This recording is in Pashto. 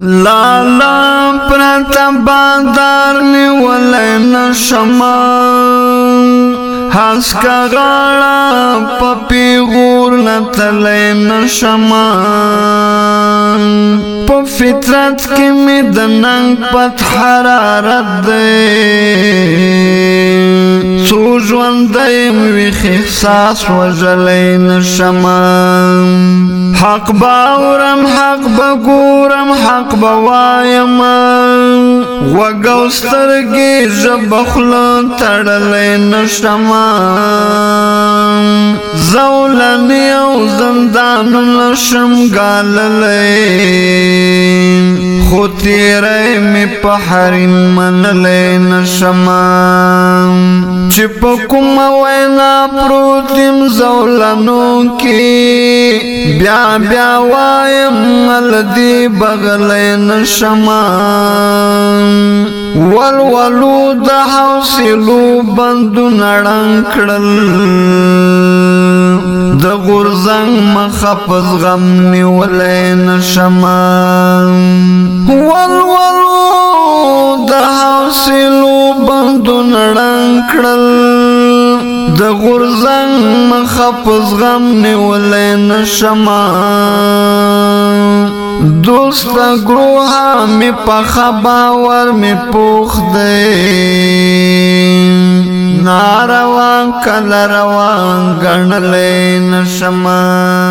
لا لا پرتا باندار نیولای نشما حس کا غاړه پپی غور نتلای نشما په فطرت کې مې د ننګ پت حرارت دی څو ژوند دې مې احساس وژلای نشما حق باورم حق بګورم حق بوایم وګوسترګي زبخل تړلې نشم زولم یو زندان نشم ګاللې خو تیرې می په حرم منلې نشم چې په کوم وینا پروتم زولنو کې بیا بیا وایم الدی بغل نشما ولولو د حوصلو بندو نړنګ کړل د غرزنګ مخفز غم نیولې نشما ول ول د حاصلو بندو نړ کړل د غرزنګ مخفز غم نیولې نشما دوست گروها می پخا باور می پوخ دی ناروان کل روان گنلین شمان